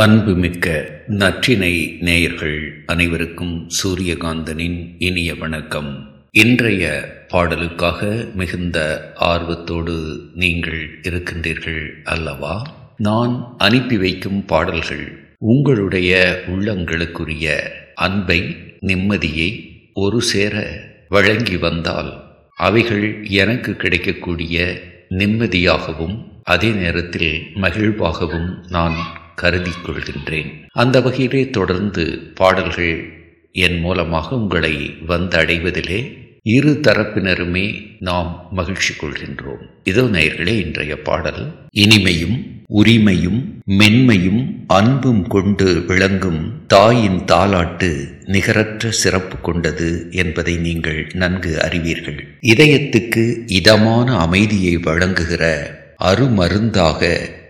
அன்புமிக்க நற்றினை நேயர்கள் அனைவருக்கும் சூரியகாந்தனின் இனிய வணக்கம். இன்றைய பாடலுக்காக மிகுந்த ஆர்வத்தோடு நீங்கள் இருக்கின்றீர்கள் அல்லவா? நான் அனுப்பி வைக்கும் பாடல்கள் உங்களுடைய உள்ளங்களுக்குரிய அன்பை நிம்மதியை ஒரு சேர வழங்கி வந்தால் அவைகள் எனக்கு கிடைக்கக்கூடிய நிம்மதியாகவும் அதே நேரத்தில் மகிழ்வாகவும் நான் கருதி கொள்கின்றேன் அந்த வகையிலே தொடர்ந்து பாடல்கள் என் மூலமாக உங்களை வந்தடைவதிலே இரு தரப்பினருமே நாம் மகிழ்ச்சி கொள்கின்றோம். இதோ நேயர்களே இன்றைய பாடல் இனிமையும் உரிமையும் மென்மையும் அன்பும் கொண்டு விளங்கும் தாயின் தாலாட்டு நிகரற்ற சிறப்பு கொண்டது என்பதை நீங்கள் நன்கு அறிவீர்கள். இதயத்துக்கு இதமான அமைதியை வழங்குகிற அருமருந்தாக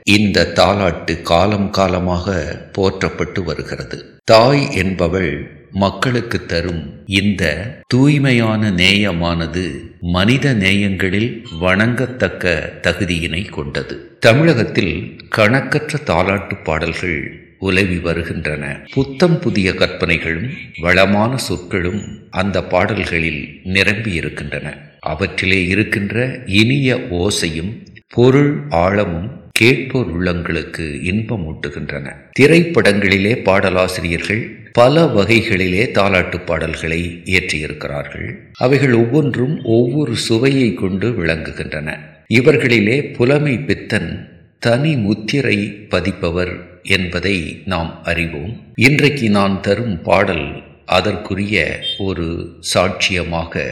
இந்த தாலாட்டு காலம் காலமாக போற்றப்பட்டு வருகிறது. தாய் என்பவள் மக்களுக்கு தரும் இந்த தூய்மையான நேயமானது மனித நேயங்களில் வணங்கத்தக்க தகுதியினை கொண்டது. தமிழகத்தில் கணக்கற்ற தாலாட்டு பாடல்கள் உலவி வருகின்றன. புத்தம் புதிய கற்பனைகளும் வளமான சொற்களும் அந்த பாடல்களில் நிரம்பி இருக்கின்றன. அவற்றிலே இருக்கின்ற இனிய ஓசையும் பொருள் ஆழமும் கேட்போர் உள்ளங்களுக்கு இன்பம் ஊட்டுகின்றன திரைப்படங்களிலே பாடலாசிரியர்கள் பல வகைகளிலே தாலாட்டு பாடல்களை இயற்றியிருக்கிறார்கள். அவைகள் ஒவ்வொன்றும் ஒவ்வொரு சுவையை கொண்டு விளங்குகின்றன. இவர்களிலே புலமை பித்தன் தனி முத்திரை பதிப்பவர் என்பதை நாம் அறிவோம். இன்றைக்கு நான் தரும் பாடல் அதற்குரிய ஒரு சாட்சியமாக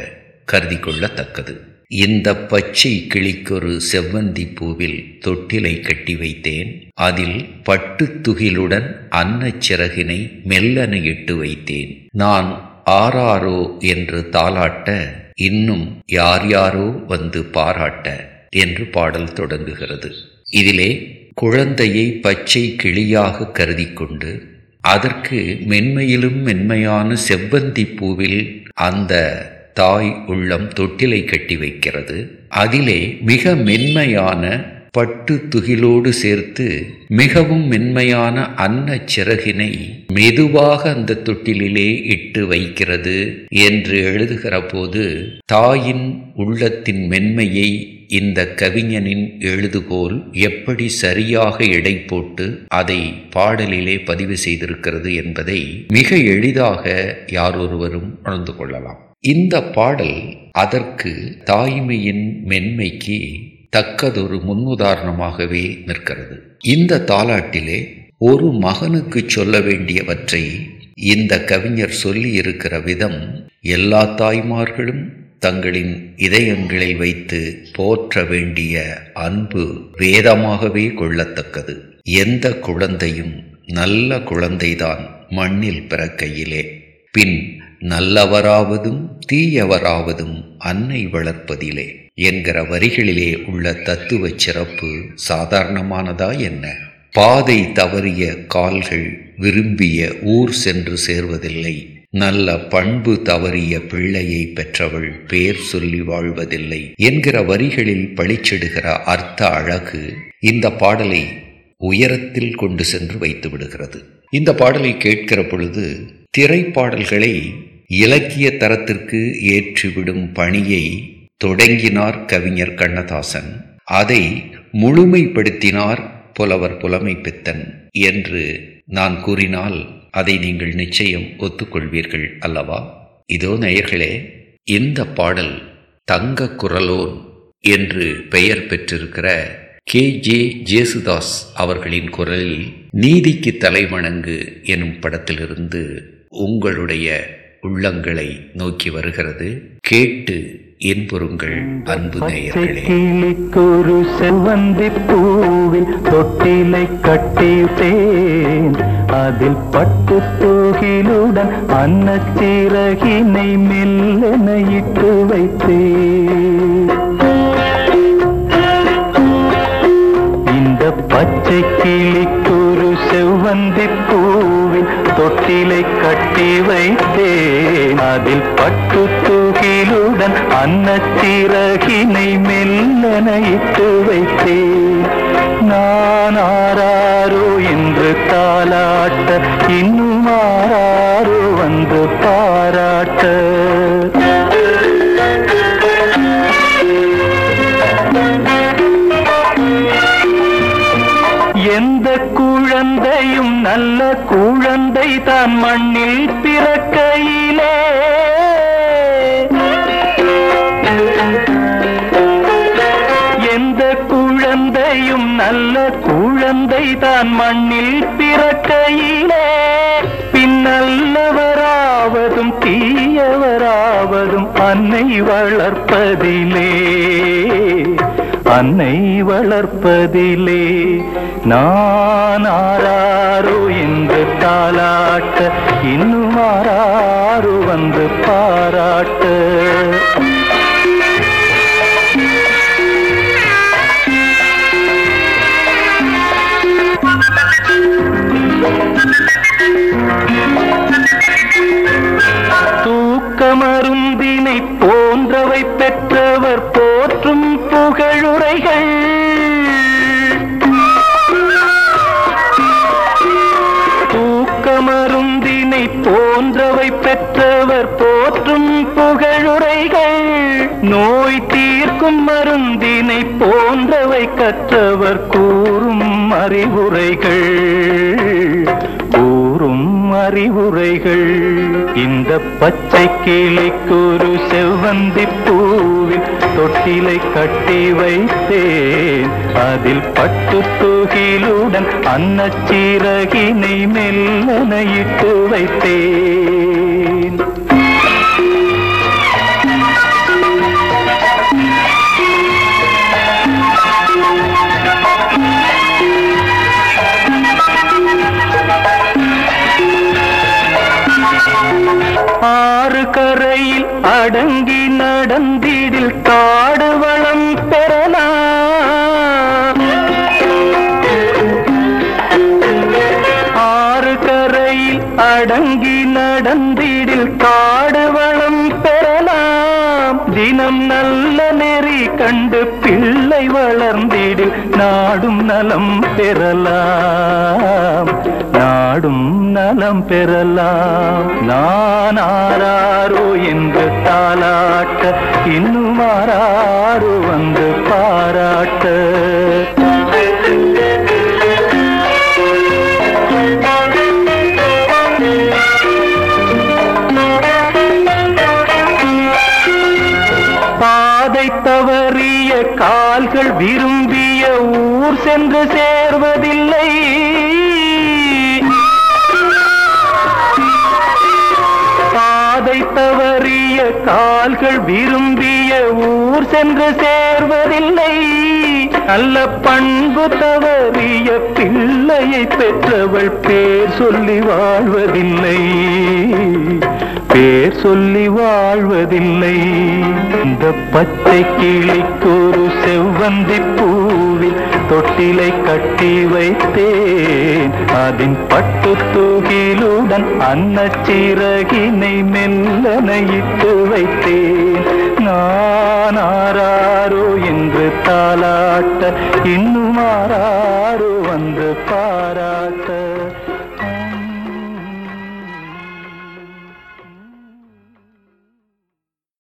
கருதி கொள்ளத்தக்கது. இந்த பச்சை கிளிக்கொரு செவ்வந்தி பூவில் தொட்டிலை கட்டி வைத்தேன். அதில் பட்டு துகிலுடன் அன்னச்சிறகினை மெல்லன இட்டு வைத்தேன். நான் ஆராரோ என்று தாளாட்ட இன்னும் யார் யாரோ வந்து பாராட்ட என்று பாடல் தொடங்குகிறது. இதிலே குழந்தையை பச்சை கிளியாக கருதி கொண்டு அதற்கு மென்மையிலும் மென்மையான செவ்வந்தி பூவில் அந்த தாய் உள்ளம் தொட்டிலை கட்டி வைக்கிறது. அதிலே மிக மென்மையான பட்டு துகிலோடு சேர்த்து மிகவும் மென்மையான அன்ன சிறகினை மெதுவாக அந்த தொட்டிலே இட்டு வைக்கிறது என்று எழுதுகிற போது தாயின் உள்ளத்தின் மென்மையை இந்த கவிஞனின் எழுதுகோல் எப்படி சரியாக எடை போட்டு அதை பாடலிலே பதிவு செய்திருக்கிறது என்பதை மிக எளிதாக யாரொருவரும் உணர்ந்து கொள்ளலாம். இந்த பாடல் அதற்கு தாய்மையின் மென்மைக்கு தக்கதொரு முன்னுதாரணமாகவே நிற்கிறது. இந்த தாலாட்டிலே ஒரு மகனுக்கு சொல்ல வேண்டியவற்றை இந்த கவிஞர் சொல்லி இருக்கிற விதம் எல்லா தாய்மார்களும் தங்களின் இதயங்களில் வைத்து போற்ற வேண்டிய அன்பு வேதமாகவே கொள்ளத்தக்கது. எந்த குழந்தையும் நல்ல குழந்தைதான் மண்ணில் பிறக்கையிலே. பின் நல்லவராவதும் தீயவராவதும் அன்னை வளர்ப்பதிலே என்கிற வரிகளிலே உள்ள தத்துவ சிறப்பு சாதாரணமானதா என்ன? பாதை தவறிய கால்கள் விரும்பிய ஊர் சென்று சேர்வதில்லை. நல்ல பண்பு தவறிய பிள்ளையை பெற்றவள் பேர் சொல்லி வாழ்வதில்லை என்கிற வரிகளில் பழிச்சிடுகிற அர்த்த அழகு இந்த பாடலை உயரத்தில் கொண்டு சென்று வைத்து விடுகிறது. இந்த பாடலை கேட்கிற பொழுது திரைப்பாடல்களை இலக்கிய தரத்திற்கு ஏற்றிவிடும் பணியை தொடங்கினார் கவிஞர் கண்ணதாசன். அதை முழுமைப்படுத்தினார் புலவர் புலமை பித்தன் என்று நான் கூறினால் அதை நீங்கள் நிச்சயம் ஒத்துக்கொள்வீர்கள் அல்லவா? இதோ நேயர்களே இந்த பாடல் தங்க குரலோன் என்று பெயர் பெற்றிருக்கிற கே. ஜே. ஜேசுதாஸ் அவர்களின் குரலில் நீதிக்கு தலைவணங்கு எனும் படத்திலிருந்து உங்களுடைய உள்ளங்களை நோக்கி வருகிறது. கேட்டு என்பொருங்கள் அன்பு நேயர்களே. கிளிக்கொரு செவ்வந்தி பூவில் தொட்டிலை கட்டித்தேன். அதில் பட்டு தூகிலுடன் அன்னச்சிறகினை மெல்லென இட்டு வைத்தேன். இந்த பச்சை கிளிக்கொரு செவ்வந்தி பூ தொட்டிலை கட்டி வைத்தேன். அதில் பட்டு தூகிலுடன் அன்னச்சிறகினை மெல்லன இட்டு வைத்தேன். நான் ஆராரோ என்று தாள பிறக்கும் நல்ல குழந்தை தான் மண்ணில் பிறக்கையிலே. எந்த குழந்தையும் நல்ல குழந்தை தான் மண்ணில் பிறக்கையிலே. பின்னல்லவராவதும் தீயவராவதும் அன்னை வளர்ப்பதிலே. அன்னை வளர்ப்பதிலே நான் ஆராரோ என்று தாளாட்ட இன்னும் ஆராரோ வந்து பாராட்ட. தூக்கமருந்தினை போன்றவை பெற்ற நோய் தீர்க்கும் மருந்தினை போன்றவை கற்றவர் கூறும் அறிவுரைகள். கூறும் அறிவுரைகள். இந்த பச்சை கிளிக்கொரு செவ்வந்தி பூவில் தொட்டிலை கட்டி வைத்தேன். அதில் பட்டு தூகிலுடன் அன்னச்சீரகினை மெல்லனையிட்டு வைத்தேன். அடங்கி நடந்திடில் காடு வளம் பெறலாம் ஆறு கரையில் அடங்கி நடந்திடில் காடு வளம் பெறலாம். தினம் நல்ல நெறி கண்டு பிள்ளை வளர்ந்து நாடும் நலம் பெறலாம். நாடும் நலம் பெறலாம். நான் ஆராரோ என்று தாலாட்ட இன்னும் ஆராரோ வந்து பாராட்ட. பாதை தவறிய கால்கள் விரும்பிய சென்று சேர்வதில்லை. பாதை தவறிய கால்கள் விரும்பிய ஊர் சென்று சேர்வதில்லை. நல்ல பண்பு தவறிய பிள்ளையை பெற்றவள் பேர் சொல்லி வாழ்வதில்லை. பேர் சொல்லி வாழ்வதில்லை. இந்த பச்சை கிளிக்கொரு செவ்வந்தி பூவில் தொட்டிலை கட்டி வைத்தேன். அதன் பட்டு தூகிலுடன் அன்னச்சிறகினை மெல்லனையிட்டு வைத்தேன். நான் ஆராரோ என்று தாளாட்ட இன்னும் ஆராரோ